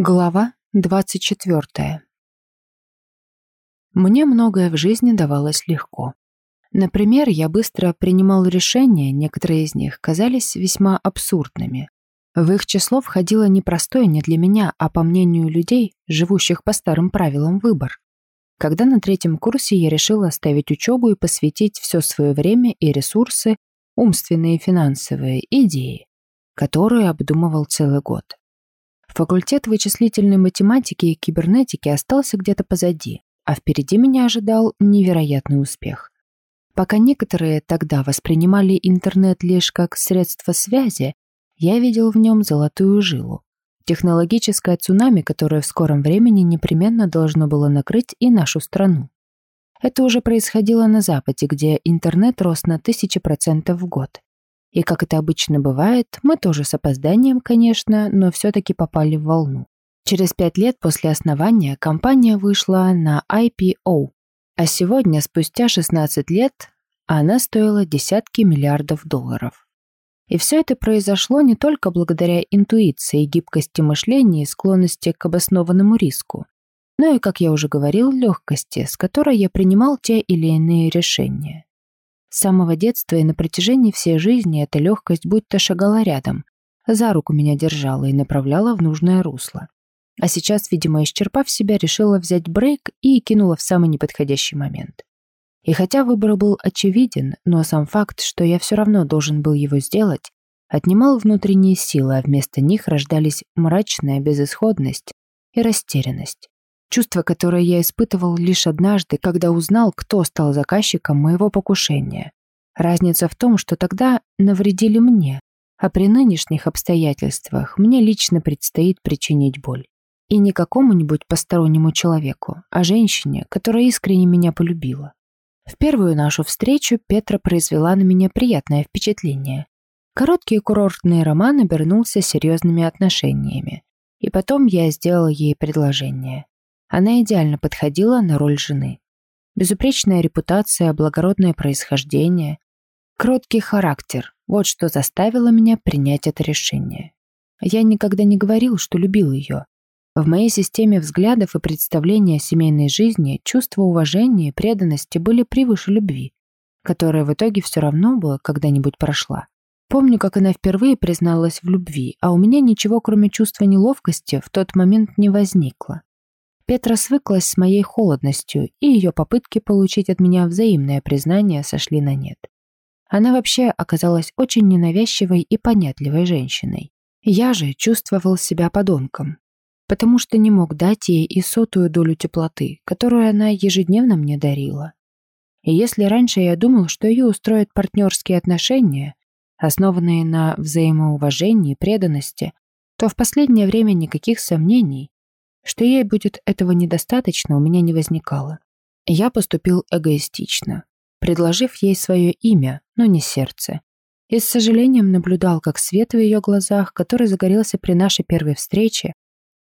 Глава 24. Мне многое в жизни давалось легко. Например, я быстро принимал решения, некоторые из них казались весьма абсурдными. В их число входило непростое не для меня, а по мнению людей, живущих по старым правилам, выбор. Когда на третьем курсе я решила оставить учебу и посвятить все свое время и ресурсы, умственные и финансовые, идеи, которые обдумывал целый год. Факультет вычислительной математики и кибернетики остался где-то позади, а впереди меня ожидал невероятный успех. Пока некоторые тогда воспринимали интернет лишь как средство связи, я видел в нем золотую жилу. Технологическое цунами, которое в скором времени непременно должно было накрыть и нашу страну. Это уже происходило на Западе, где интернет рос на тысячи процентов в год. И как это обычно бывает, мы тоже с опозданием, конечно, но все-таки попали в волну. Через пять лет после основания компания вышла на IPO, а сегодня, спустя 16 лет, она стоила десятки миллиардов долларов. И все это произошло не только благодаря интуиции, гибкости мышления и склонности к обоснованному риску, но и, как я уже говорил, легкости, с которой я принимал те или иные решения. С самого детства и на протяжении всей жизни эта легкость будто шагала рядом, за руку меня держала и направляла в нужное русло. А сейчас, видимо, исчерпав себя, решила взять брейк и кинула в самый неподходящий момент. И хотя выбор был очевиден, но сам факт, что я все равно должен был его сделать, отнимал внутренние силы, а вместо них рождались мрачная безысходность и растерянность. Чувство, которое я испытывал лишь однажды, когда узнал, кто стал заказчиком моего покушения. Разница в том, что тогда навредили мне, а при нынешних обстоятельствах мне лично предстоит причинить боль. И не какому-нибудь постороннему человеку, а женщине, которая искренне меня полюбила. В первую нашу встречу Петра произвела на меня приятное впечатление. Короткий курортный роман обернулся серьезными отношениями. И потом я сделал ей предложение. Она идеально подходила на роль жены. Безупречная репутация, благородное происхождение, кроткий характер – вот что заставило меня принять это решение. Я никогда не говорил, что любил ее. В моей системе взглядов и представления о семейной жизни чувство уважения и преданности были превыше любви, которая в итоге все равно была когда-нибудь прошла. Помню, как она впервые призналась в любви, а у меня ничего, кроме чувства неловкости, в тот момент не возникло. Петра свыклась с моей холодностью, и ее попытки получить от меня взаимное признание сошли на нет. Она вообще оказалась очень ненавязчивой и понятливой женщиной. Я же чувствовал себя подонком, потому что не мог дать ей и сотую долю теплоты, которую она ежедневно мне дарила. И если раньше я думал, что ее устроят партнерские отношения, основанные на взаимоуважении и преданности, то в последнее время никаких сомнений, что ей будет этого недостаточно, у меня не возникало. Я поступил эгоистично, предложив ей свое имя, но не сердце. И с сожалением наблюдал, как свет в ее глазах, который загорелся при нашей первой встрече,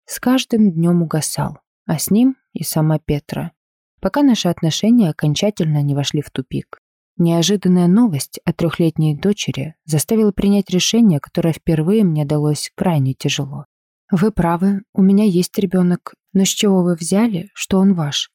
с каждым днем угасал, а с ним и сама Петра, пока наши отношения окончательно не вошли в тупик. Неожиданная новость о трехлетней дочери заставила принять решение, которое впервые мне далось крайне тяжело. Вы правы, у меня есть ребенок, но с чего вы взяли, что он ваш?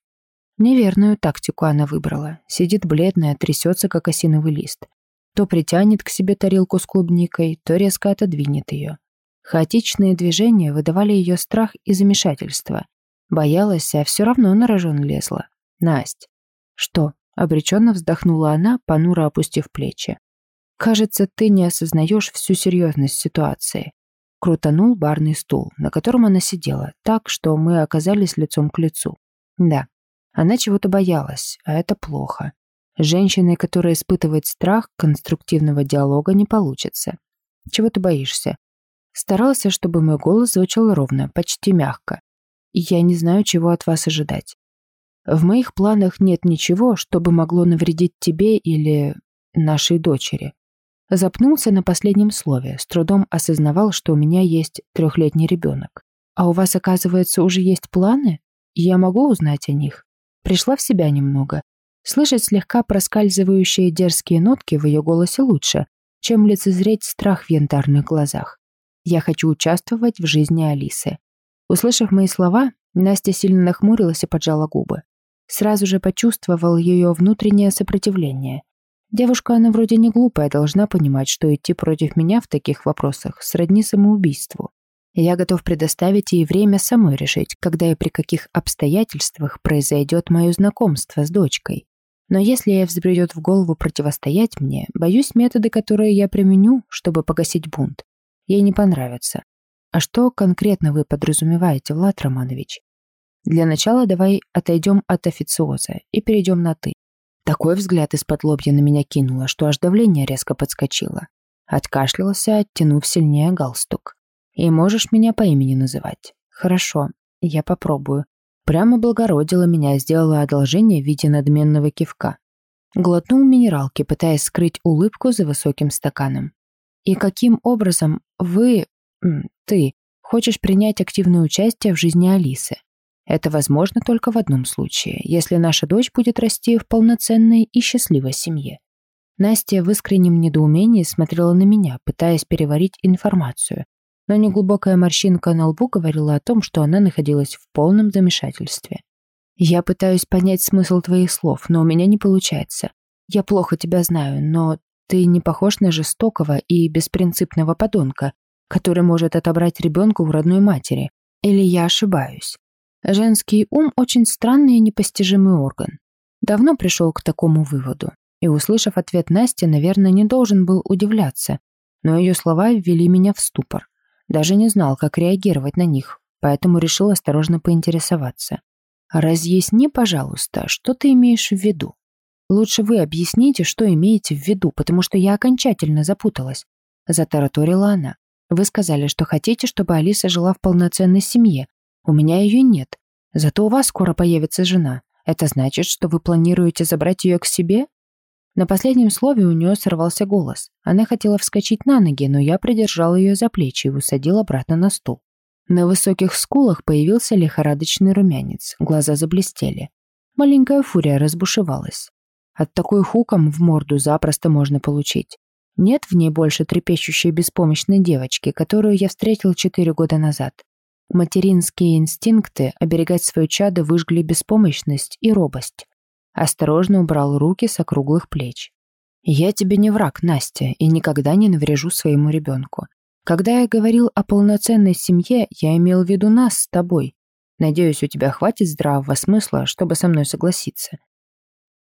Неверную тактику она выбрала. Сидит бледная, трясется, как осиновый лист. То притянет к себе тарелку с клубникой, то резко отодвинет ее. Хаотичные движения выдавали ее страх и замешательство. Боялась, а все равно на рожон лезла. Насть. Что? Обреченно вздохнула она, понуро опустив плечи. Кажется, ты не осознаешь всю серьезность ситуации крутанул барный стул, на котором она сидела, так, что мы оказались лицом к лицу. Да, она чего-то боялась, а это плохо. Женщиной, которая испытывает страх, конструктивного диалога не получится. Чего ты боишься? Старался, чтобы мой голос звучал ровно, почти мягко. Я не знаю, чего от вас ожидать. В моих планах нет ничего, что бы могло навредить тебе или нашей дочери. Запнулся на последнем слове, с трудом осознавал, что у меня есть трехлетний ребенок. А у вас, оказывается, уже есть планы? Я могу узнать о них? Пришла в себя немного. Слышать слегка проскальзывающие дерзкие нотки в ее голосе лучше, чем лицезреть страх в янтарных глазах. Я хочу участвовать в жизни Алисы. Услышав мои слова, Настя сильно нахмурилась и поджала губы. Сразу же почувствовал ее внутреннее сопротивление. Девушка, она вроде не глупая, должна понимать, что идти против меня в таких вопросах сродни самоубийству. Я готов предоставить ей время самой решить, когда и при каких обстоятельствах произойдет мое знакомство с дочкой. Но если ей взбредет в голову противостоять мне, боюсь, методы, которые я применю, чтобы погасить бунт, ей не понравятся. А что конкретно вы подразумеваете, Влад Романович? Для начала давай отойдем от официоза и перейдем на «ты». Такой взгляд из-под лобья на меня кинуло, что аж давление резко подскочило. Откашлялся, оттянув сильнее галстук. И можешь меня по имени называть. Хорошо, я попробую. Прямо благородила меня, сделала одолжение в виде надменного кивка. Глотнул минералки, пытаясь скрыть улыбку за высоким стаканом. И каким образом вы, ты, хочешь принять активное участие в жизни Алисы? Это возможно только в одном случае, если наша дочь будет расти в полноценной и счастливой семье. Настя в искреннем недоумении смотрела на меня, пытаясь переварить информацию, но неглубокая морщинка на лбу говорила о том, что она находилась в полном замешательстве. «Я пытаюсь понять смысл твоих слов, но у меня не получается. Я плохо тебя знаю, но ты не похож на жестокого и беспринципного подонка, который может отобрать ребенка у родной матери. Или я ошибаюсь?» Женский ум очень странный и непостижимый орган. Давно пришел к такому выводу. И, услышав ответ Насти, наверное, не должен был удивляться, но ее слова ввели меня в ступор. Даже не знал, как реагировать на них, поэтому решил осторожно поинтересоваться. «Разъясни, пожалуйста, что ты имеешь в виду? Лучше вы объясните, что имеете в виду, потому что я окончательно запуталась», затараторила она. «Вы сказали, что хотите, чтобы Алиса жила в полноценной семье, у меня ее нет. Зато у вас скоро появится жена. Это значит, что вы планируете забрать ее к себе? На последнем слове у нее сорвался голос. Она хотела вскочить на ноги, но я придержал ее за плечи и усадил обратно на стул. На высоких скулах появился лихорадочный румянец, глаза заблестели. Маленькая фурия разбушевалась. От такой хуком в морду запросто можно получить. Нет в ней больше трепещущей беспомощной девочки, которую я встретил четыре года назад. Материнские инстинкты оберегать свое чадо выжгли беспомощность и робость. Осторожно убрал руки с округлых плеч. «Я тебе не враг, Настя, и никогда не наврежу своему ребенку. Когда я говорил о полноценной семье, я имел в виду нас с тобой. Надеюсь, у тебя хватит здравого смысла, чтобы со мной согласиться.